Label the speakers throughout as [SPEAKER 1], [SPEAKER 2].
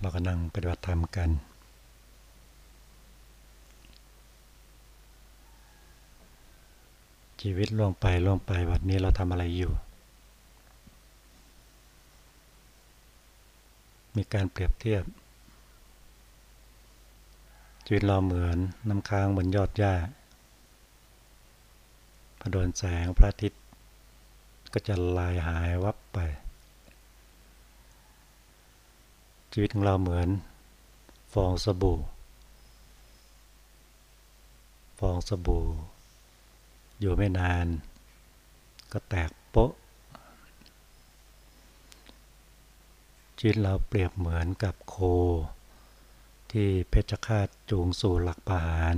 [SPEAKER 1] เราก็นั่งปฏิบัติธรรมกัน ชีวิตล่วงไปล่วงไปวันนี้เราทำอะไรอยู่ มีการเปรียบเทียบ ชีวิตเราเหมือนน้ำค้างบนยอดหญ้าพอโดนแสงพระอาทิตย์ก็จะลายหายวับไป ชีวิตของเราเหมือนฟองสบู่ ฟองสบู่ อยู่ไม่นาน ก็แตกโป๊ะ ชีวิตเราเปรียบเหมือนกับโค ที่เพชฌฆาตจูงสู่หลักประหาร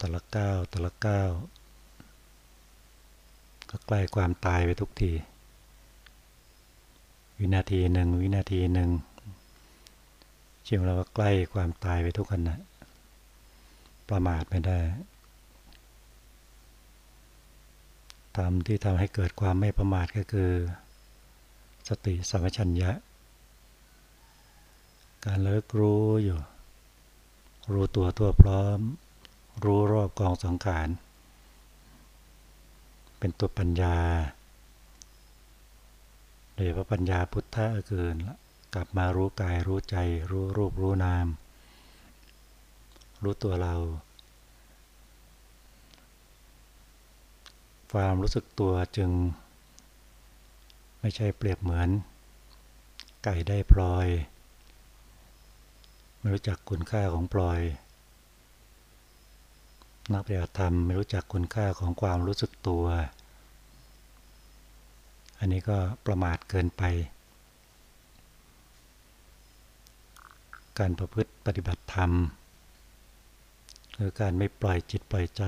[SPEAKER 1] ตะละก้าวตะละก้าวก็ใกล้ความตายไปทุกที วินาทีหนึ่งวินาทีหนึ่งชีวิตเราก็ใกล้ความตายไปทุกขณะประมาทไม่ได้ทำที่ทำให้เกิดความไม่ประมาทก็คือ สติสัมปชัญญะ การเลิกรู้อยู่ รู้ตัวทั่วพร้อม รู้รอบกองสังขาร เป็นตัวปัญญา โดยพระปัญญาพุทธะเกินกลับมารู้กายรู้ใจ รู้รูปรู้นาม รู้ตัวเรา ความรู้สึกตัวจึง ไม่ใช่เปรียบเหมือน ไก่ได้พลอย ไม่รู้จักคุณค่าของพลอย นักปฏิบัติธรรมไม่รู้จักคุณค่าของความรู้สึกตัว อันนี้ก็ประมาทเกินไป การประพฤติปฏิบัติธรรมหรือการไม่ปล่อยจิตปล่อยใจ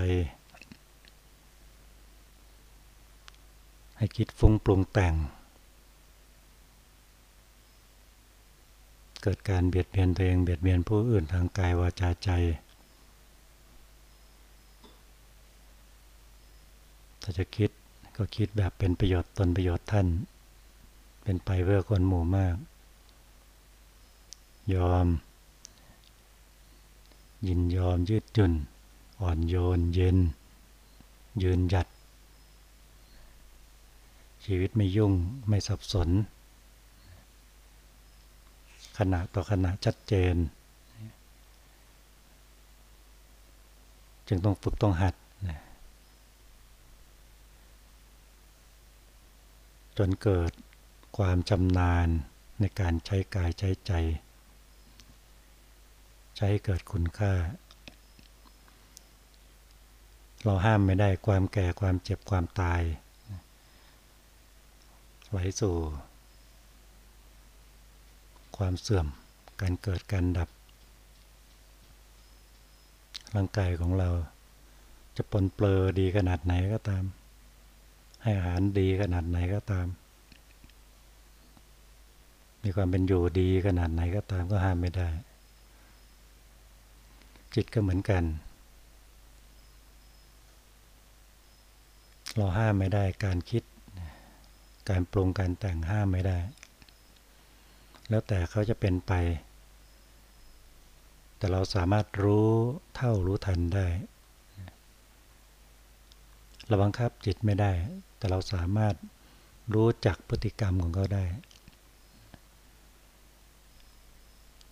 [SPEAKER 1] ให้คิดฟุ้งปรุงแต่ง เกิดการเบียดเบียนตัวเองเบียดเบียนผู้อื่นทางกายวาจาใจถ้าจะคิด ก็คิดแบบเป็นประโยชน์ตนประโยชน์ท่าน เป็นไปเพื่อคนหมู่มาก ยอม ยินยอมยืดหยุ่นอ่อนโยนเย็น ยืนหยัด ชีวิตไม่ยุ่งไม่สับสน ขณะต่อขณะชัดเจน จึงต้องฝึกต้องหัด จนเกิดความชำนาญในการใช้กายใช้ใจ ใช้เกิดคุณค่า เราห้ามไม่ได้ความแก่ความเจ็บความตาย ไหลสู่ ความเสื่อมการเกิดการดับ ร่างกายของเราจะปนเปลือดีขนาดไหนก็ตาม ให้อาหารดีขนาดไหนก็ตาม มีความเป็นอยู่ดีขนาดไหนก็ตามก็ห้ามไม่ได้ จิตก็เหมือนกัน เราห้ามไม่ได้การคิด การปรุงการแต่งห้ามไม่ได้ แล้วแต่เขาจะเป็นไป แต่เราสามารถรู้เท่ารู้ทันได้เราบังคับจิตไม่ได้ แต่เราสามารถรู้จักพฤติกรรมของเขาได้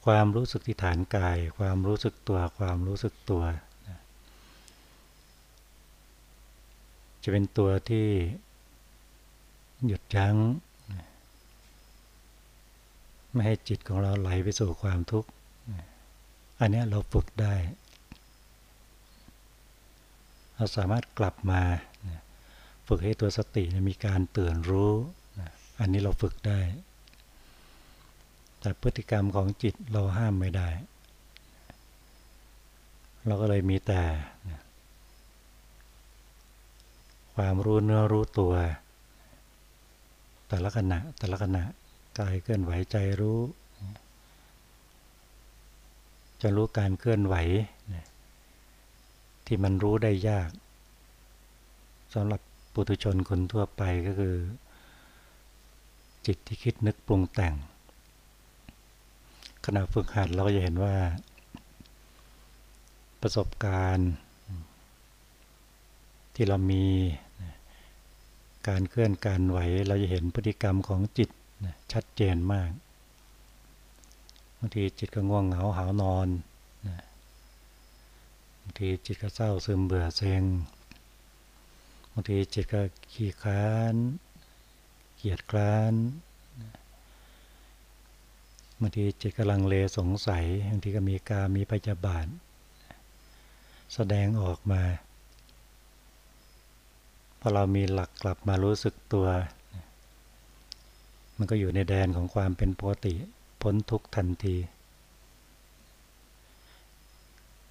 [SPEAKER 1] ความรู้สึกที่ฐานกาย ความรู้สึกตัว ความรู้สึกตัว จะเป็นตัวที่หยุดยั้ง ไม่ให้จิตของเราไหลไปสู่ความทุกข์ อันนี้เราฝึกได้ เราสามารถกลับมา ฝึกให้ตัวสติมีการตื่นรู้อันนี้เราฝึกได้ แต่พฤติกรรมของจิตเราห้ามไม่ได้ เราก็เลยมีแต่ ความรู้เนื้อรู้ตัว แต่ละขณะแต่ละขณะกายเคลื่อนไหวใจรู้ จะรู้การเคลื่อนไหว ที่มันรู้ได้ยากสำหรับ ปุถุชนคนทั่วไปก็คือ จิตที่คิดนึกปรุงแต่ง ขณะฝึกหัดเราก็จะเห็นว่า ประสบการณ์ ที่เรามีการเคลื่อนการไหวเราจะเห็นพฤติกรรมของจิตชัดเจนมากบางทีจิตก็ง่วงเหงาหานอนบางทีจิตก็เศร้าซึมเบื่อเซ็ง บางทีจิตก็ขี้ค้านเกียดคร้านบางทีจิตกำลังเลสงสัยบางทีก็มีกามีพยาบาทแสดงออกมาพอเรามีหลักกลับมารู้สึกตัว มันก็อยู่ในแดนของความเป็นปกติพ้นทุกทันที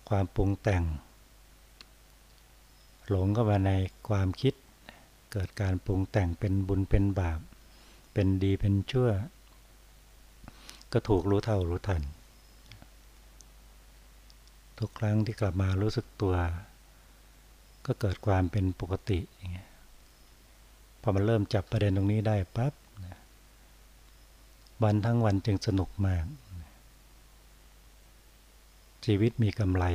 [SPEAKER 1] ความปรุงแต่ง หลงเข้ามาในความคิด เกิดการปรุงแต่งเป็นบุญเป็นบาป เป็นดีเป็นชั่ว ก็ถูกรู้เท่ารู้ทัน ทุกครั้งที่กลับมารู้สึกตัว ก็เกิดความเป็นปกติอย่างเงี้ยพอมันเริ่มจับประเด็นตรงนี้ได้ปั๊บวันทั้งวันจึงสนุกมาก ชีวิตมีกำไร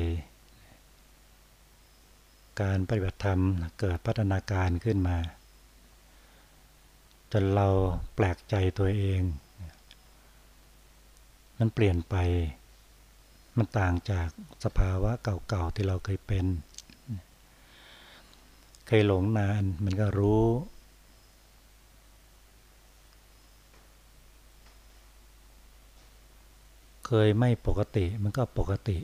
[SPEAKER 1] การปฏิบัติธรรมเกิดพัฒนาการขึ้นมา จนเราแปลกใจตัวเอง มันเปลี่ยนไป มันต่างจากสภาวะเก่าๆที่เราเคยเป็น เคยหลงนานมันก็รู้เคยไม่ปกติมันก็ปกติ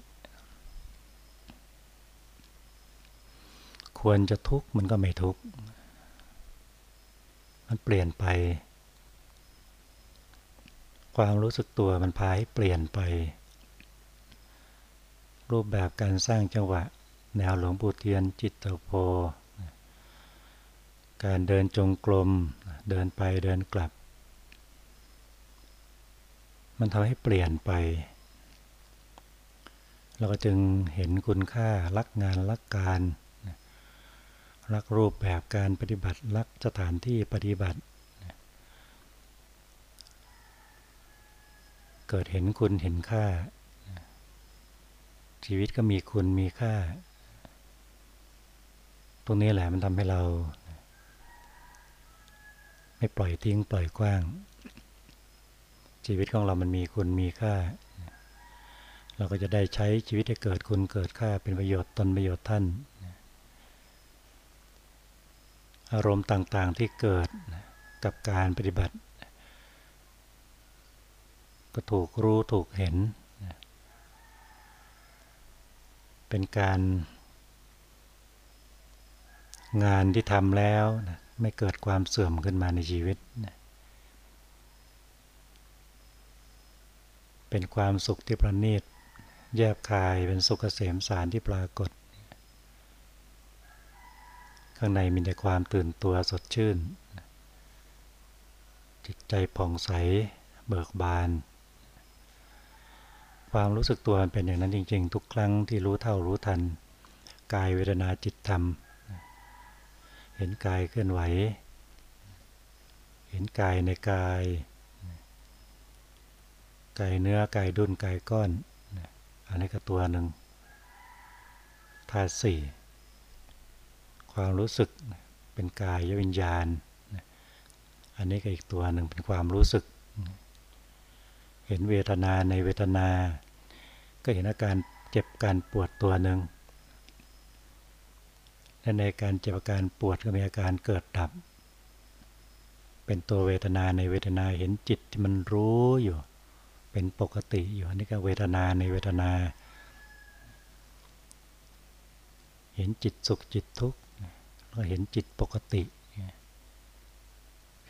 [SPEAKER 1] ควรจะทุกข์มันก็ไม่ทุกข์ มันเปลี่ยนไป ความรู้สึกตัวมันพาให้เปลี่ยนไป รูปแบบการสร้างจังหวะ แนวหลวงปู่เทียนจิตตโพ การเดินจงกรม เดินไปเดินกลับ มันทำให้เปลี่ยนไปเราก็จึงเห็นคุณค่ารักงานรักการ รักรูปแบบการปฏิบัติ รักสถานที่ปฏิบัติ เกิดเห็นคุณเห็นค่า ชีวิตก็มีคุณมีค่า ตรงนี้แหละมันทำให้เรา ไม่ปล่อยทิ้งปล่อยกว้าง ชีวิตของเรามันมีคุณมีค่า เราก็จะได้ใช้ชีวิตให้เกิดคุณเกิดค่าเป็นประโยชน์ตนประโยชน์ท่าน อารมณ์ต่างๆที่เกิดกับการปฏิบัติ ก็ถูกรู้ถูกเห็น เป็นการ งานที่ทำแล้วไม่เกิดความเสื่อมขึ้นมาในชีวิต เป็นความสุขที่ประณีต แยบคายเป็นสุขเกษมสารที่ปรากฏ ข้างในมีแต่ความตื่นตัวสดชื่น จิตใจผ่องใสเบิกบาน ความรู้สึกตัวเป็นอย่างนั้นจริง ๆ ทุกครั้งที่รู้เท่ารู้ทัน กายเวทนาจิตธรรม เห็นกายเคลื่อนไหว เห็นกายในกาย กายเนื้อกายดุนกายก้อน อันนี้ก็ตัวหนึ่งธาตุสี่ ความรู้สึกเป็นกายวิญญาณ อันนี้ก็อีกตัวหนึ่งเป็นความรู้สึก เห็นเวทนาในเวทนา ก็เห็นอาการเจ็บการปวดตัวหนึ่งและในการเจ็บอาการปวดก็มีอาการเกิดดับ เป็นตัวเวทนาในเวทนาเห็นจิตที่มันรู้อยู่ เป็นปกติอยู่อันนี้ก็เวทนาในเวทนา เห็นจิตสุขจิตทุกข์ เราเห็นจิตปกติ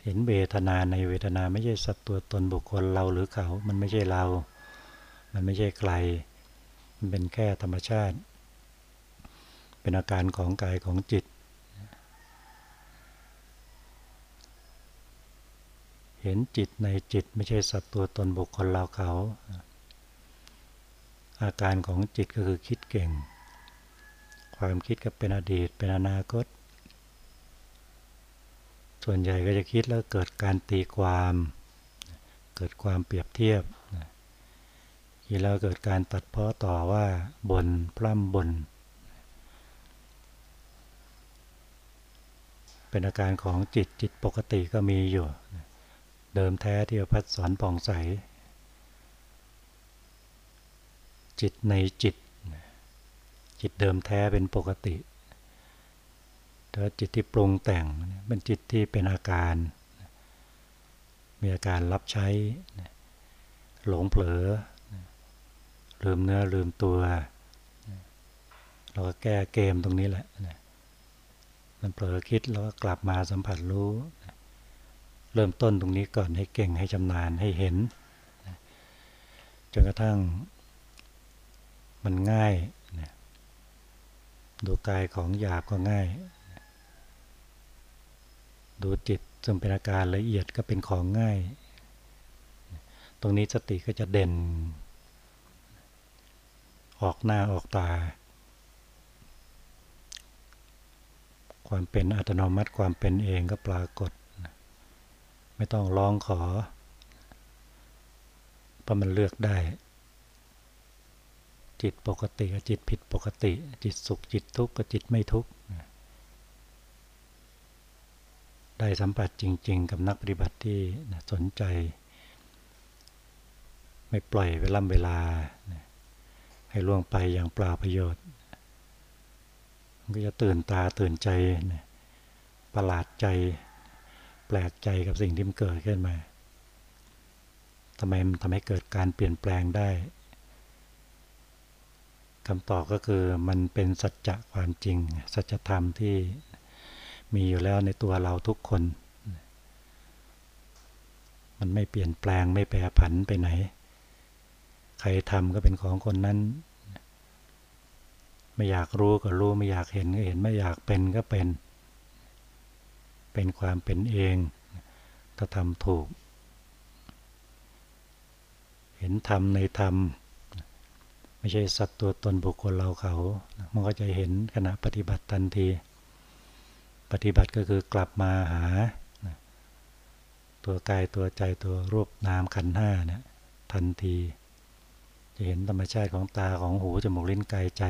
[SPEAKER 1] เห็นเวทนาในเวทนาไม่ใช่สัตว์ตัวตนบุคคลเราหรือเขา มันไม่ใช่เรา มันไม่ใช่ใครมันเป็นแค่ธรรมชาติ เป็นอาการของกายของจิต เห็นจิตในจิตไม่ใช่สัตว์ตัวตนบุคคลเราเขา อาการของจิตก็คือคิดเก่งความคิดก็เป็นอดีต เป็นอนาคต ส่วนใหญ่ก็จะคิดแล้วเกิดการตีความ เกิดความเปรียบเทียบทีแล้วเกิดการตัดเพาะต่อว่าบนพร่ำบน เป็นอาการของจิตจิตปกติก็มีอยู่ เดิมแท้ที่พัดสอนป่องใส จิตในจิต จิตเดิมแท้เป็นปกติ แต่จิตที่ปรุงแต่งเป็นจิตที่เป็นอาการ มีอาการรับใช้ หลงเผลอ ลืมเนื้อลืมตัว เราก็แก้เกมตรงนี้แหละ มันเผลอคิดแล้วก็กลับมาสัมผัสรู้ เริ่มต้นตรงนี้ก่อนให้เก่งให้ชำนาญให้เห็น จนกระทั่งมันง่าย ดูกายของหยาบก็ง่าย ดูจิตซึ่งเป็นอาการละเอียดก็เป็นของง่าย ตรงนี้สติก็จะเด่น ออกหน้าออกตา ความเป็นอัตโนมัติความเป็นเองก็ปรากฏ ไม่ต้องร้องขอ เพราะมันเลือกได้ จิตปกติกับจิตผิดปกติ จิตสุขจิตทุกข์กับจิตไม่ทุกข์ ได้สัมผัสจริง ๆ กับนักปฏิบัติที่สนใจ ไม่ปล่อยเวลาเวลา ให้ล่วงไปอย่างเปล่าประโยชน์ มันก็จะตื่นตาตื่นใจประหลาดใจ แปลกใจกับสิ่งที่มันเกิดขึ้นมาทำไมมันทำให้เกิดการเปลี่ยนแปลงได้คำตอบก็คือมันเป็นสัจจะความจริง สัจธรรมที่ มีอยู่แล้วในตัวเราทุกคน มันไม่เปลี่ยนแปลงไม่แปรผันไปไหน ใครทำก็เป็นของคนนั้น ไม่อยากรู้ก็รู้ ไม่อยากเห็นก็เห็น ไม่อยากเป็นก็เป็น เป็นความเป็นเอง ถ้าทำถูก เห็นธรรมในธรรมไม่ใช่สัตว์ตัวตนบุคคลเราเขา มันก็จะเห็นขณะปฏิบัติทันที ปฏิบัติก็คือกลับมาหา ตัวกายตัวใจตัวรูปนามขันห้าเนี่ยทันที จะเห็นธรรมชาติของตาของหูจมูกลิ้นกายใจ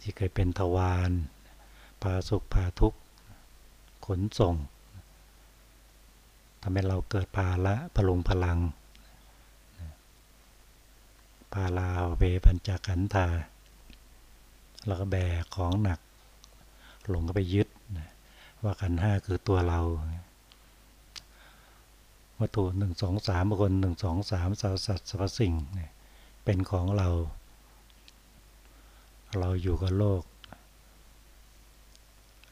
[SPEAKER 1] ที่เคยเป็นทวารพาสุขพาทุกข์ขนส่งทำให้เราเกิดภาละพลุงพลังพาลาเวปัญจขันธาแล้วก็แบกของหนัก หลงก็ไปยึดว่าขันห้าคือตัวเราวัตถุหนึ่งสองสามบุคคลหนึ่งสองสามสาสัตว์สรรพสิ่งเป็นของเรา เราอยู่กับโลก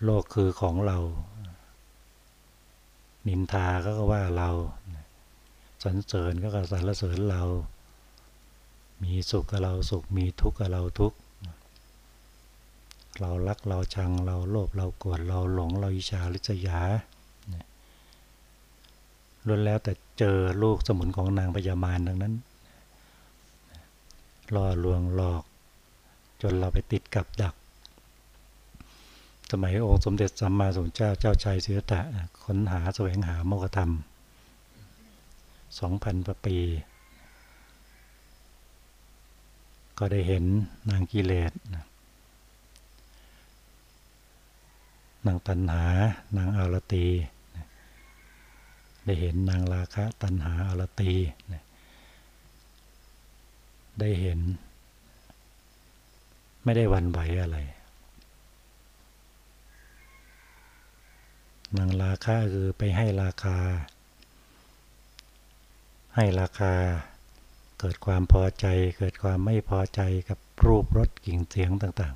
[SPEAKER 1] โลกคือของเรา นินทาก็ว่าเราสรรเสริญก็สรรเสริญเรา มีสุขกับเราสุขมีทุกข์กับเราทุกข์ เรารักเราชังเราโลภเราโกรธเราหลงเราอิจฉาริษยาล้วนแล้วแต่เจอลูกสมุนของนางพญามารดังนั้นล่อลวงหลอก จนเราไปติดกับดัก สมัยองค์สมเด็จสัมมาสัมพุทธเจ้าเจ้าชายสิทธัตถะค้นหาแสวงหาโมกธรรมสองพันปี ก็ได้เห็นนางกิเลสน นางตันหา นางอารตี ได้เห็นนางราคะตันหาอารตี ได้เห็น ไม่ได้วันไหวอะไร นางราคาคือไปให้ราคา ให้ราคา เกิดความพอใจ เกิดความไม่พอใจกับรูปรสกลิ่นเสียงต่าง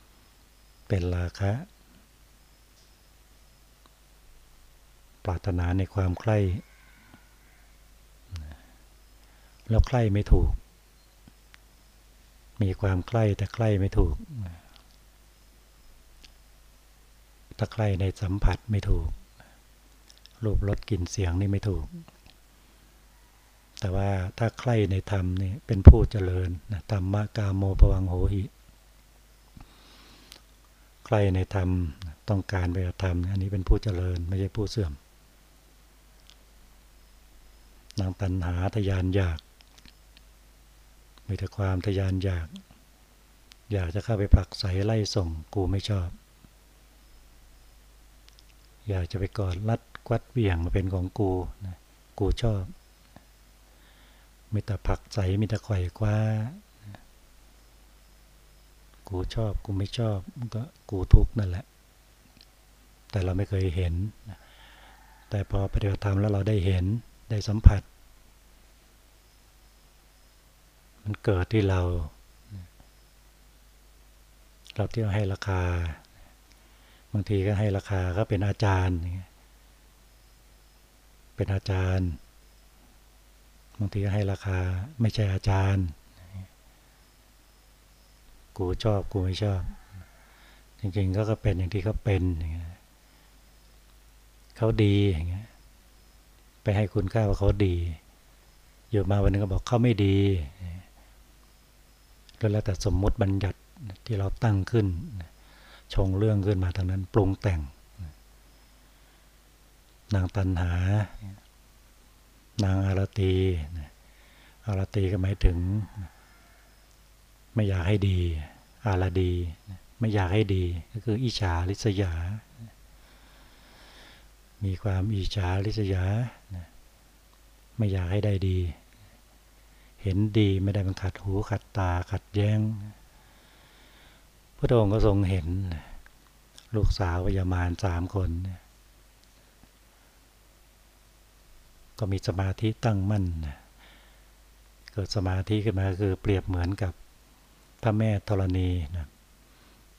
[SPEAKER 1] ๆ เป็นราคะ ปรารถนาในความใคร่แล้วใคร่ไม่ถูก มีความใคร่แต่ใคร่ไม่ถูกถ้าใคร่ในสัมผัสไม่ถูก รูปรสกลิ่นเสียงนี่ไม่ถูก แต่ว่าถ้าใคร่ในธรรมนี่เป็นผู้เจริญนะธรรมะกาโมปวังโหหิใครในธรรมต้องการไปธรรม อันนี้เป็นผู้เจริญไม่ใช่ผู้เสื่อม นางตันหาทยานอยาก มีแต่ความทยานอยาก อยากจะเข้าไปผลักไสไล่ส่งกูไม่ชอบ อยากจะไปกอดรัดกวัดเบี่ยงมาเป็นของกูนะกูชอบ มีแต่ผักใสมีแต่ข่อยคว้า กูชอบกูไม่ชอบก็กูทุกข์นั่นแหละ แต่เราไม่เคยเห็น แต่พอปฏิบัติธรรมแล้วเราได้เห็น ได้สัมผัส มันเกิดที่เรา เราที่ให้ราคา บางทีก็ให้ราคาก็เป็นอาจารย์ เป็นอาจารย์ บางทีก็ให้ราคาไม่ใช่อาจารย์ กูชอบกูไม่ชอบ จริงๆก็เป็นอย่างที่เขาเป็น เขาดีอย่างเงี้ย ไปให้คุณค่าว่าเขาดี อยู่มาวันนึงก็บอกเขาไม่ดีแล้วแต่สมมุติบัญญัติที่เราตั้งขึ้น ชงเรื่องขึ้นมาทางนั้นปรุงแต่ง นางตันหา นางอารตีอารตีก็หมายถึง ไม่อยากให้ดี อารดี ไม่อยากให้ดี ก็คืออิจฉาริษยา มีความอิจฉาริษยา ไม่อยากให้ได้ดี เห็นดีไม่ได้มันขัดหูขัดตาขัดแย้ง พระองค์ก็ทรงเห็น ลูกสาววิยามานสามคน ก็มีสมาธิตั้งมั่น เกิดสมาธิขึ้นมาคือเปรียบเหมือนกับพระแม่ธรณีนะ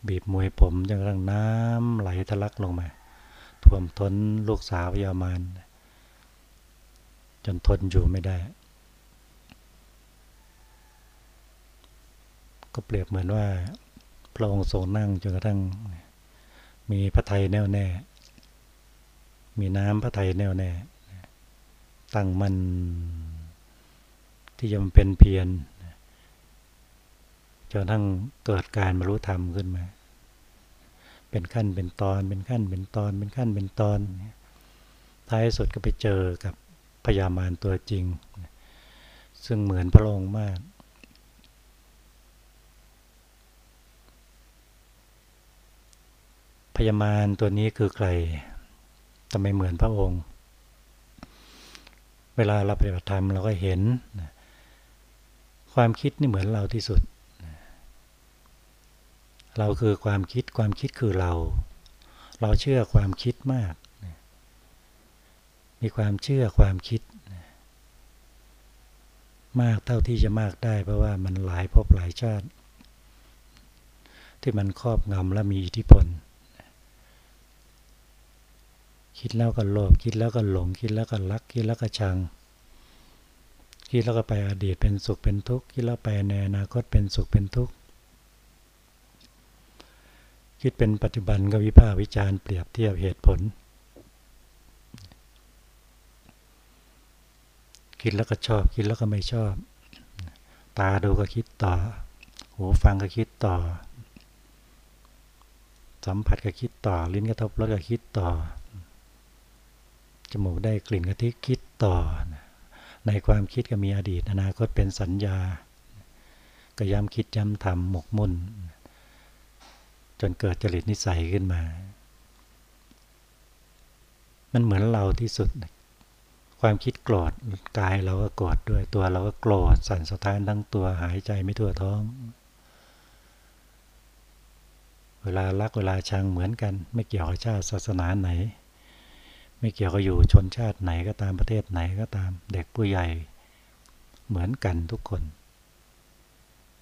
[SPEAKER 1] บีบมวยผมจนกระทั่งน้ำไหลทะลักลงมา ท่วมท้นลูกสาวพยามานจนทนอยู่ไม่ได้ ก็เปรียบเหมือนว่า พระองค์ทรงนั่งจนกระทั่ง มีพระไทยแน่วแน่ มีน้ำพระไทยแน่วแน่ ตั้งมันที่จะมันเป็นเพียรจนทั้งเกิดการบรรลุธรรมขึ้นมา เป็นขั้นเป็นตอน เป็นขั้นเป็นตอน เป็นขั้นเป็นตอน ท้ายสุดก็ไปเจอกับพญามารตัวจริง ซึ่งเหมือนพระองค์มากพญามารตัวนี้คือใครทำไมเหมือนพระองค์ เวลาเราปฏิบัติธรรมเราก็เห็น ความคิดนี่เหมือนเราที่สุด เราคือความคิดความคิดคือเรา เราเชื่อความคิดมาก มีความเชื่อความคิด มากเท่าที่จะมากได้ เพราะว่ามันหลายภพหลายชาติ ที่มันครอบงำและมีอิทธิพล คิดแล้วก็โลภคิดแล้วก็หลงคิดแล้วก็รักคิดแล้วก็ชังคิดแล้วก็ไปอดีตเป็นสุขเป็นทุกข์คิดแล้วไปในอนาคตเป็นสุขเป็นทุกข์ คิดเป็นปัจจุบันก็วิพากษ์วิจารณ์เปรียบเทียบเหตุผล คิดแล้วก็ชอบ คิดแล้วก็ไม่ชอบ ตาดูก็คิดต่อ หูฟังก็คิดต่อ สัมผัสก็คิดต่อ ลิ้นกระทบรสก็คิดต่อ จมูกได้กลิ่นก็ทิคิดต่อ ในความคิดก็มีอดีตอนาคตเป็นสัญญา ก็ย้ำคิดย้ำทำหมกมุ่น นเกิดจริตนิสัยขึ้นมา มันเหมือนเราที่สุด ความคิดโกรธกายเราก็โกรธด้วยตัวเราก็โกรธสั่นสะท้านทั้งตัวหายใจไม่ทั่วท้อง เวลารักเวลาชังเหมือนกัน ไม่เกี่ยวกับชาติศาสนาไหน ไม่เกี่ยวกับอยู่ชนชาติไหนก็ตามประเทศไหนก็ตามเด็กผู้ใหญ่เหมือนกันทุกคน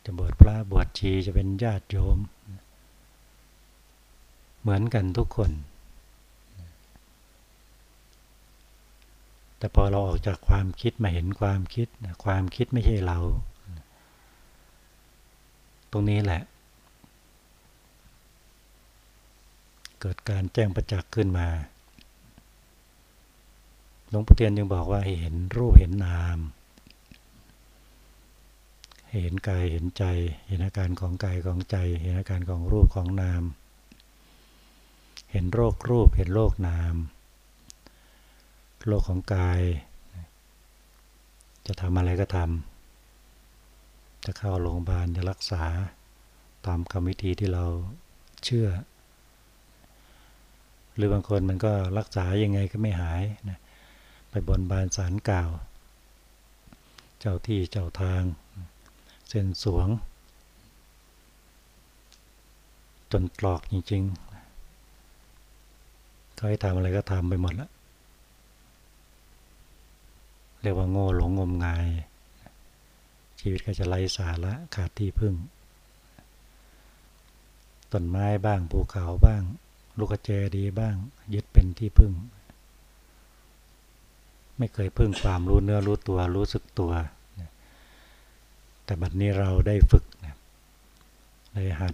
[SPEAKER 1] จะบวชพระบวชชีจะเป็นญาติโยม เหมือนกันทุกคน แต่พอเราออกจากความคิดมาเห็นความคิด ความคิดไม่ใช่เรา ตรงนี้แหละ เกิดการแจ้งประจักษ์ขึ้นมา หลวงปู่เทียนยังบอกว่าเห็นรูปเห็นนาม เห็นกายเห็นใจ เห็นอาการของกายของใจ เห็นอาการของรูปของนาม เห็นโรครูป เห็นโลกนามโลกของกาย จะทำอะไรก็ทำ จะเข้าโรงพยาบาลจะรักษาตามกรรมวิธีที่เราเชื่อ หรือบางคนมันก็รักษายังไงก็ไม่หายนะไปบนบานสารกล่าว เจ้าที่เจ้าทาง เส้นสวง จนตรอกจริง ๆ เขาให้ทำอะไรก็ทำไปหมดแล้วเรียกว่าโง่หลงงมงาย ชีวิตก็จะไร้สาระขาดที่พึ่งต้นไม้บ้างภูเขาบ้าง ลูกกระเจดีบ้าง ยึดเป็นที่พึ่ง ไม่เคยพึ่งความรู้เนื้อรู้ตัวรู้สึกตัว แต่บัดนี้เราได้ฝึกได้หัด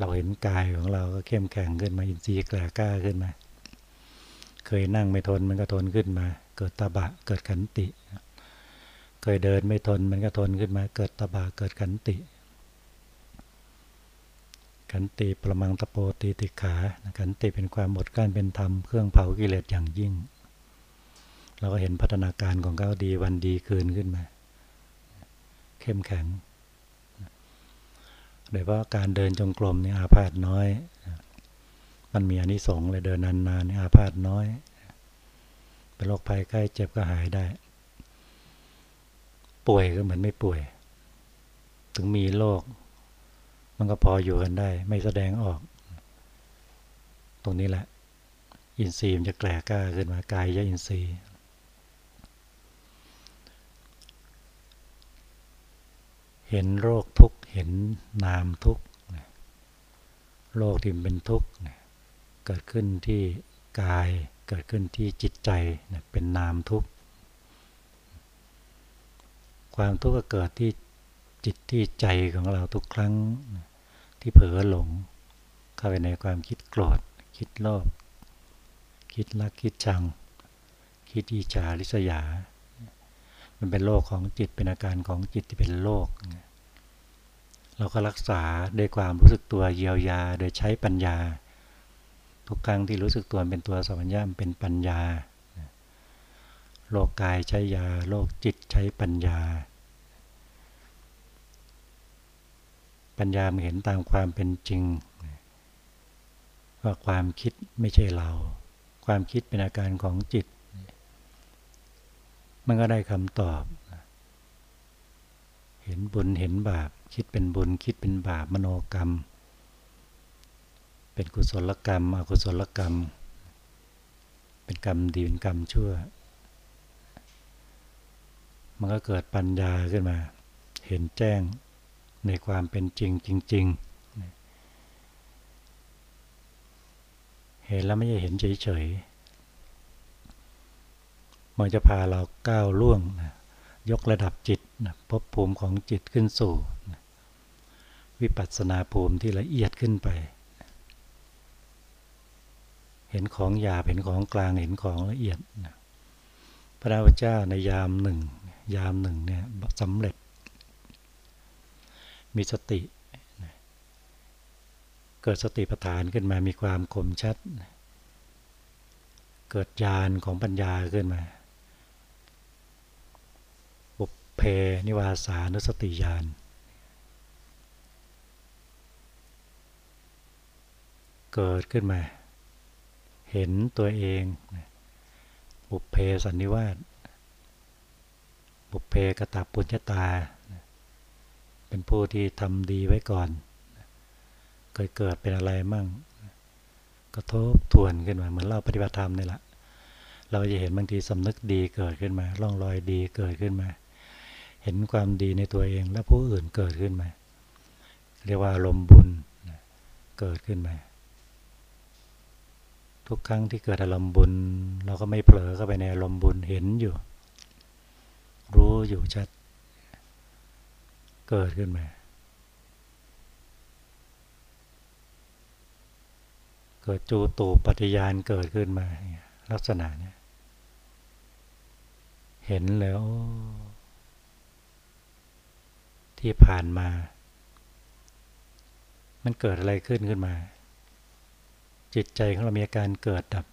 [SPEAKER 1] เราเห็นกายของเราก็เข้มแข็งขึ้นมาอินทรีย์แกล้ากล้าขึ้นมา เคยนั่งไม่ทนมันก็ทนขึ้นมา เกิดตาบะเกิดขันติ เคยเดินไม่ทนมันก็ทนขึ้นมา เกิดตาบะเกิดขันติ ขันติประมังตะโปตีติขาขันติเป็นความหมดกั้นเป็นธรรมเครื่องเผากิเลสอย่างยิ่ง เราก็เห็นพัฒนาการของเขาดีวันดีคืนขึ้นมา เข้มแข็ง โดยว่าะการเดินจงกรมนี่อาพาธน้อย มันมีอนิสงส์เลยเดินนานๆนี่อาพาธน้อย เป็นโรคภัยใกล้เจ็บก็หายได้ ป่วยก็เหมือนไม่ป่วย ถึงมีโรคมันก็พออยู่กันได้ ไม่แสดงออก ตรงนี้แหละ อินทรีย์มันจะแกล่กล้าขึ้นมากายยะอินทรีย์ เห็นโรคทุกเห็นนามทุกโรคที่เป็นทุกข์เกิดขึ้นที่กายเกิดขึ้นที่จิตใจเป็นนามทุกข์ความทุกข์ก็เกิดที่จิตที่ใจของเราทุกครั้งที่เผลอหลง เข้าไปในความคิดโกรธ คิดโลภคิดรักคิดชัง คิดอิจฉาริษยา มันเป็นโรคของจิตเป็นอาการของจิตที่เป็นโรคเราก็รักษาด้วยความรู้สึกตัวเยียวยาโดยใช้ปัญญา ทุกครั้งที่รู้สึกตัวเป็นตัวสัมผัสญาเป็นปัญญาโรคกายใช้ยาโรคจิตใช้ปัญญา ปัญญามเห็นตามความเป็นจริง ว่าความคิดไม่ใช่เรา ความคิดเป็นอาการของจิต มันก็ได้คำตอบ เห็นบุญเห็นบาป คิดเป็นบุญ คิดเป็นบาปมโนกรรม เป็นกุศลกรรม อกุศลกรรม เป็นกรรมดีเป็นกรรมชั่ว มันก็เกิดปัญญาขึ้นมา เห็นแจ้งในความเป็นจริงจริง ๆเห็นแล้วไม่ใช่เห็นเฉยๆ มันจะพาเราก้าวล่วงนะยกระดับจิตนะพบภูมิของจิตขึ้นสู่นะวิปัสสนาภูมิที่ละเอียดขึ้นไป เห็นของหยาบเห็นของกลางเห็นของละเอียดนะพระพุทธเจ้าในยามหนึ่ง ยามหนึ่งเนี่ยสำเร็จ มีสติ เกิดสติปัฏฐานขึ้นมามีความคมชัด เกิดญาณของปัญญาขึ้นมาบุ เพนิวาสานุสติญาณเกิดขึ้นมา เห็นตัวเองบุพเพสันนิวาสบุพเพกตาปุญญาตา เป็นผู้ที่ทำดีไว้ก่อน เคยเกิดเป็นอะไรมั่งกระทบทวนขึ้นมา เหมือนเราปฏิบัติธรรมนี่แหละเราจะเห็นบางทีสำนึกดีเกิดขึ้นมา ร่องรอยดีเกิดขึ้นมา เห็นความดีในตัวเองและผู้อื่นเกิดขึ้นมา เรียกว่าลมบุญเกิดขึ้นมา ทุกครั้งที่เกิดอารมณ์บุญ เราก็ไม่เผลอเข้าไปในอารมณ์บุญเห็นอยู่ รู้อยู่ชัด เกิดขึ้นมา เกิดจูตูปฏิญาณเกิดขึ้นมาลักษณะนี้เห็นแล้ว ที่ผ่านมา มันเกิดอะไรขึ้นขึ้นมา จิตใจของเรามีอาการเกิดดับ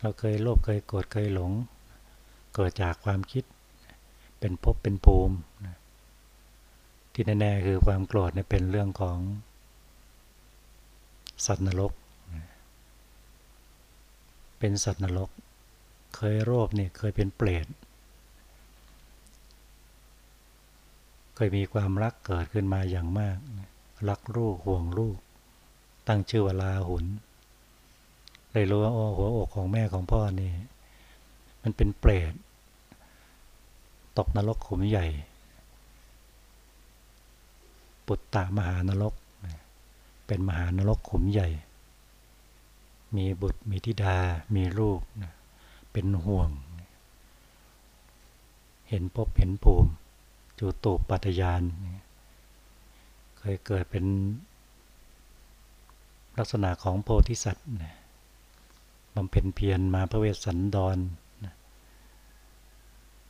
[SPEAKER 1] เราเคยโลภเคยโกรธเคยหลง เกิดจากความคิด เป็นภพเป็นภูมิที่แน่ๆคือความโกรธเนี่ยเป็นเรื่องของสัตว์นรก เป็นสัตว์นรก เคยโรคเนี่ยเคยเป็นเปรต เคยมีความรักเกิดขึ้นมาอย่างมาก รักลูกห่วงลูก ตั้งชื่อว่าลาหุนเลยรู้ว่าโอ้หัวอกของแม่ของพ่อนี่ มันเป็นเปรตตกนรกขุมใหญ่ ปุตตะมหานรก เป็นมหานรกขุมใหญ่ มีบุตรมีธิดา มีลูก เป็นห่วง เห็นพบเห็นภูมิ จูตุปัตยาน เคยเกิดเป็นลักษณะของโพธิสัตว์บำเพ็ญเพียรมาพระเวสสันดร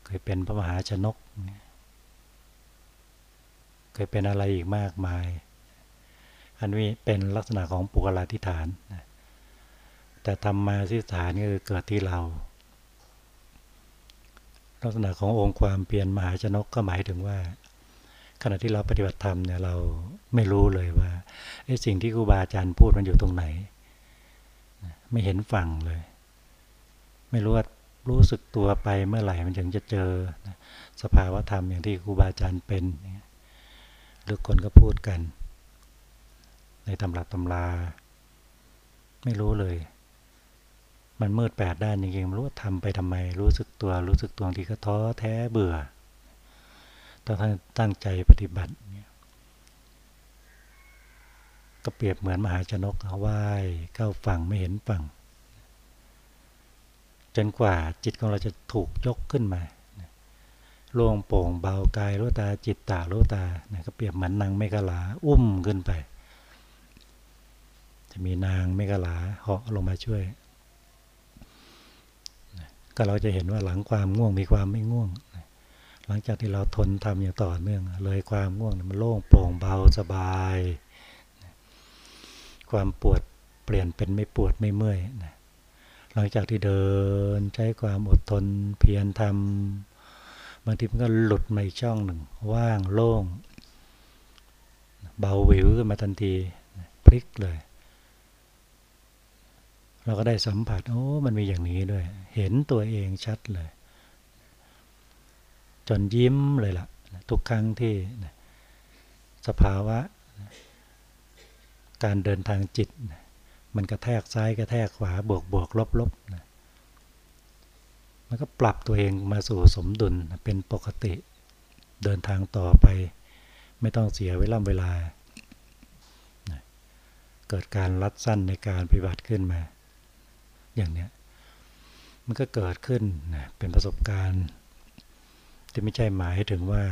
[SPEAKER 1] เคยเป็นพระมหาชนก เคยเป็นอะไรอีกมากมาย อันนี้เป็นลักษณะของปุกลาธิฐาน แต่ธรรมาธิฐานก็คือเกิดที่เรา ลักษณะขององค์ความเปลี่ยนมหาชนกก็หมายถึงว่า ขณะที่เราปฏิบัติธรรมเนี่ยเราไม่รู้เลยว่าไอ้สิ่งที่ครูบาอาจารย์พูดมันอยู่ตรงไหน ไม่เห็นฝั่งเลย ไม่รู้ว่ารู้สึกตัวไปเมื่อไหร่มันถึงจะเจอสภาวะธรรมอย่างที่ครูบาอาจารย์เป็นหรือคนก็พูดกัน ในตำรับตำรา ไม่รู้เลย มันมืดแปดด้านจริงๆไม่รู้ว่าทำไปทำไม รู้สึกตัว รู้สึกตัวที่ก็ท้อแท้เบื่อต้องตั้งใจปฏิบัติก็เปรียบเหมือนมหาชนกเอาว่ายเข้าฝั่งไม่เห็นฝั่ง จนกว่าจิตของเราจะถูกยกขึ้นมาล่วงโป่งเบากายรู้ตาจิตตารู้ตาก็เปรียบเหมือนนางไม่กะลาอุ้มขึ้นไป จะมีนางเมกะลาเหาะลงมาช่วย ก็เราจะเห็นว่าหลังความง่วงมีความไม่ง่วง หลังจากที่เราทนทำอย่างต่อเนื่อง เลยความง่วงมันโล่งโปร่งเบาสบาย ความปวดเปลี่ยนเป็นไม่ปวดไม่เมื่อยหลังจากที่เดินใช้ความอดทนเพียรทำบางทีมันก็หลุดมาอีกช่องหนึ่ง ว่างโล่ง เบาวิวขึ้นมาทันทีพลิกเลย เราก็ได้สัมผัส โอ้ มันมีอย่างนี้ด้วย เห็นตัวเองชัดเลย จนยิ้มเลยล่ะ ทุกครั้งที่สภาวะ การเดินทางจิต มันกระแทกซ้ายกระแทกขวาบวกบวกลบลบมันก็ปรับตัวเองมาสู่สมดุลเป็นปกติ เดินทางต่อไป ไม่ต้องเสียเวลาเวลา เกิดการรัดสั้นในการปฏิบัติขึ้นมา อย่างเนี้ยมันก็เกิดขึ้นนะเป็นประสบการณ์ที่ไม่ใช่หมายถึงว่า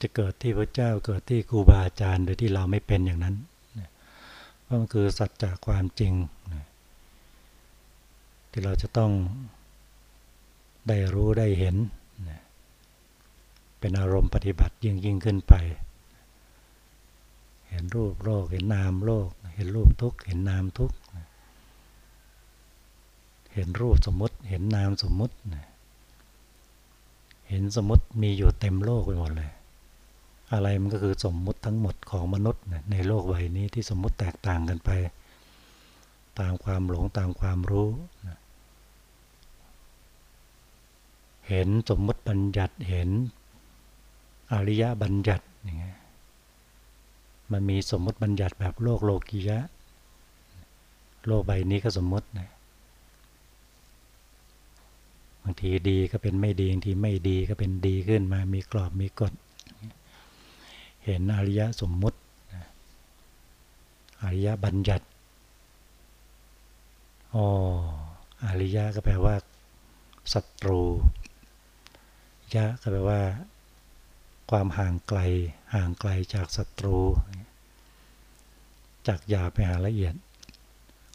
[SPEAKER 1] จะเกิดที่พระเจ้าเกิดที่ครูบาอาจารย์โดยที่เราไม่เป็นอย่างนั้นเพราะมันคือสัจจะความจริงที่เราจะต้องได้รู้ได้เห็น เป็นอารมณ์ปฏิบัติยิ่งยิ่งขึ้นไป เห็นรูปโลก เห็นนามโลก เห็นรูปทุกเห็นนามทุก เห็นรูปสมมติ เห็นนามสมมติ เห็นสมมติมีอยู่เต็มโลกไปหมดเลย อะไรมันก็คือสมมุติทั้งหมดของมนุษย์ในโลกใบนี้ที่สมมุติแตกต่างกันไป ตามความหลงตามความรู้ เห็นสมมุติบัญญัติเห็นอริยบัญญัติอย่างเงี้ยมันมีสมมติบัญญัติแบบโลกโลกียะ โลกใบนี้ก็สมมตินะ บางทีดีก็เป็นไม่ดีบางทีไม่ดีก็เป็นดีขึ้นมา มีกรอบมีกฎ เห็นอริยสมมุติ อริยบัญญัติอ๋ออริยะก็แปลว่าศัตรู ยะก็แปลว่า ความห่างไกล ห่างไกลจากศัตรู จากหยาบไปหาละเอียด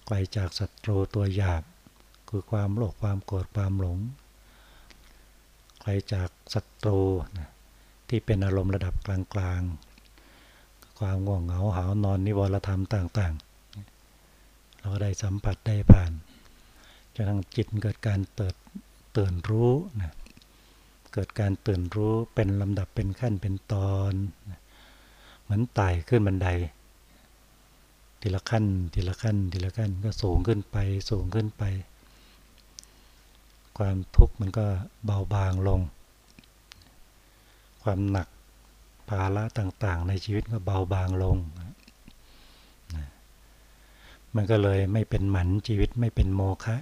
[SPEAKER 1] ไกลจากศัตรูตัวหยาบ คือความโลภความโกรธความหลงไกลจากศัตรูนะที่เป็นอารมณ์ระดับกลางๆ ความง่วงเหงาหานอนนิวรธรรมต่างๆ เราก็ได้สัมผัสได้ผ่านจนทางจิตเกิดการเติบโตตื่นรู้นะเกิดการตื่นรู้เป็นลำดับเป็นขั้นเป็นตอนนะเหมือนไต่ขึ้นบันได ทีละขั้น ทีละขั้น ทีละขั้นก็สูงขึ้นไปสูงขึ้นไป ความทุกข์มันก็เบาบางลง ความหนักภาระต่างๆ ในชีวิตก็เบาบางลง มันก็เลยไม่เป็นหมันชีวิตไม่เป็นโมฆะ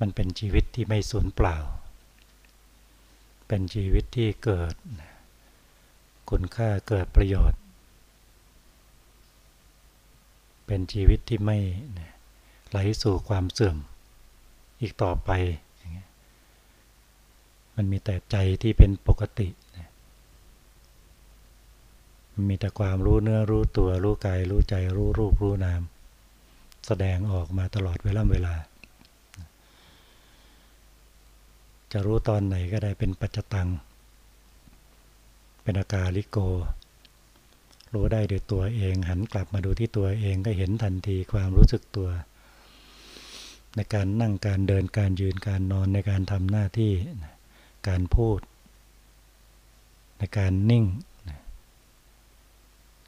[SPEAKER 1] มันเป็นชีวิตที่ไม่สูญเปล่า เป็นชีวิตที่เกิด คุณค่าเกิดประโยชน์ เป็นชีวิตที่ไม่ไหลสู่ความเสื่อม อีกต่อไป มันมีแต่ใจที่เป็นปกติ มันมีแต่ความรู้เนื้อรู้ตัวรู้กายรู้ใจรู้รูปรู้นาม แสดงออกมาตลอดเวลาเวลา จะรู้ตอนไหนก็ได้เป็นปัจจตัง เป็นอาการลิโก รู้ได้ด้วยตัวเองหันกลับมาดูที่ตัวเองก็เห็นทันทีความรู้สึกตัว ในการนั่งการเดินการยืนการนอนในการทำหน้าที่การพูด ในการนิ่ง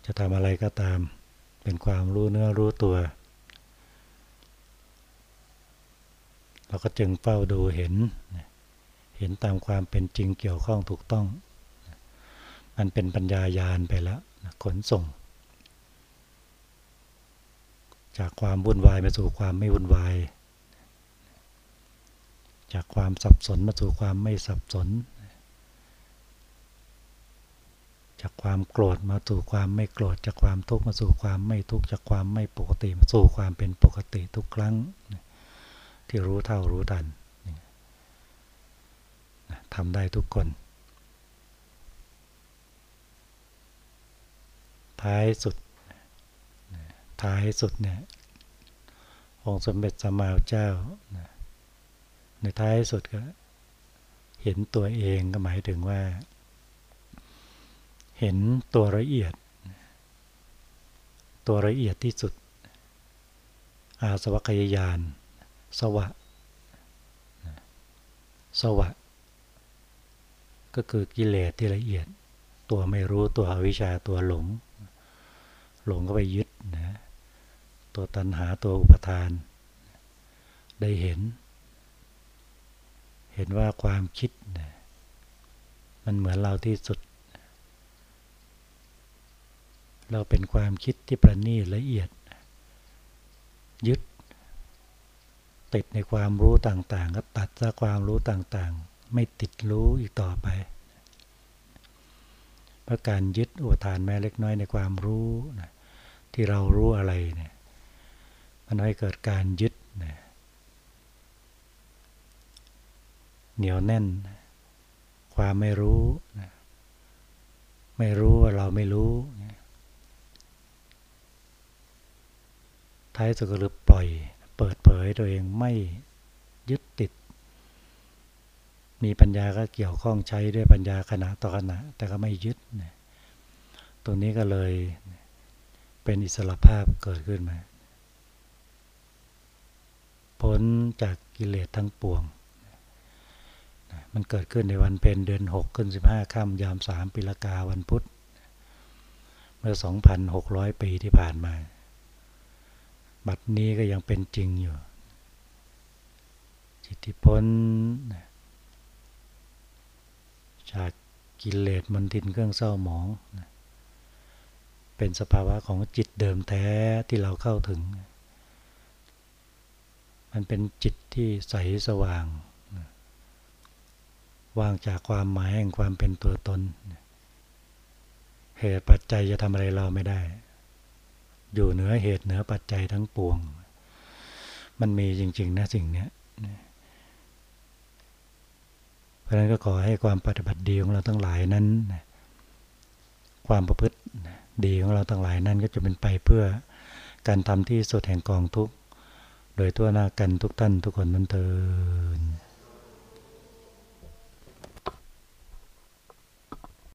[SPEAKER 1] จะทำอะไรก็ตามเป็นความรู้เนื้อรู้ตัว เราก็จึงเฝ้าดูเห็น เห็นตามความเป็นจริงเกี่ยวข้องถูกต้อง มันเป็นปัญญายาณไปแล้วขนส่ง จากความวุ่นวายมาสู่ความไม่วุ่นวาย จากความสับสนมาสู่ความไม่สับสน จากความโกรธมาสู่ความไม่โกรธ จากความทุกข์มาสู่ความไม่ทุกข์ จากความไม่ปกติมาสู่ความเป็นปกติทุกครั้ง ที่รู้เท่ารู้ทันทำได้ทุกคน ท้ายสุด ท้ายสุดเนี่ยองค์สมเด็จสมมาเจ้า ในท้ายสุดก็ เห็นตัวเองก็หมายถึงว่า เห็นตัวละเอียด ตัวละเอียดที่สุด อาสวัคยายาน สวะ สวะ ก็คือกิเลสที่ละเอียด ตัวไม่รู้ตัวอวิชชาตัวหลง หลงก็ไปยึดนะ ตัวตัณหาตัวอุปทาน ได้เห็น เห็นว่าความคิดนะมันเหมือนเราที่สุด เราเป็นความคิดที่ประณีตละเอียด ยึด ติดในความรู้ต่างๆ ก็ตัดจากความรู้ต่างๆ ไม่ติดรู้อีกต่อไปเพราะการยึดอุทานแม้เล็กน้อยในความรู้นะที่เรารู้อะไรเนี่ยมันให้เกิดการยึดนะ เหนียวแน่น ความไม่รู้ ไม่รู้ว่าเราไม่รู้ ท้ายสุดก็รือปล่อย เปิดเผยตัวเองไม่ยึดติด มีปัญญาก็เกี่ยวข้องใช้ด้วยปัญญาขณะต่อขณะ แต่ก็ไม่ยึด ตรงนี้ก็เลยเป็นอิสระภาพเกิดขึ้นมา พ้นจากกิเลสทั้งปวง มันเกิดขึ้นในวันเป็นเดือนหกขึ้นสิบห้าค่ำยามสามปิลกาวันพุธ เมื่อสองพันหกร้อยปีที่ผ่านมา บัดนี้ก็ยังเป็นจริงอยู่ จิตที่พ้นจากกิเลสมันทินเครื่องเศร้าหมอง เป็นสภาวะของจิตเดิมแท้ที่เราเข้าถึง มันเป็นจิตที่ใสสว่าง ว่างจากความหมายแห่งความเป็นตัวตน เหตุปัจจัยจะทำอะไรเราไม่ได้ อยู่เหนือเหตุเหนือปัจจัยทั้งปวง มันมีจริง ๆ นะสิ่งนี้เพราะนั้นก็ขอให้ความปฏิบัติดีของเราทั้งหลายนั้น ความประพฤติดีของเราทั้งหลายนั้นก็จะเป็นไปเพื่อการทำที่สุดแห่งกองทุกโดยทั่วหน้ากันทุกท่านทุกคนนั้นเถิด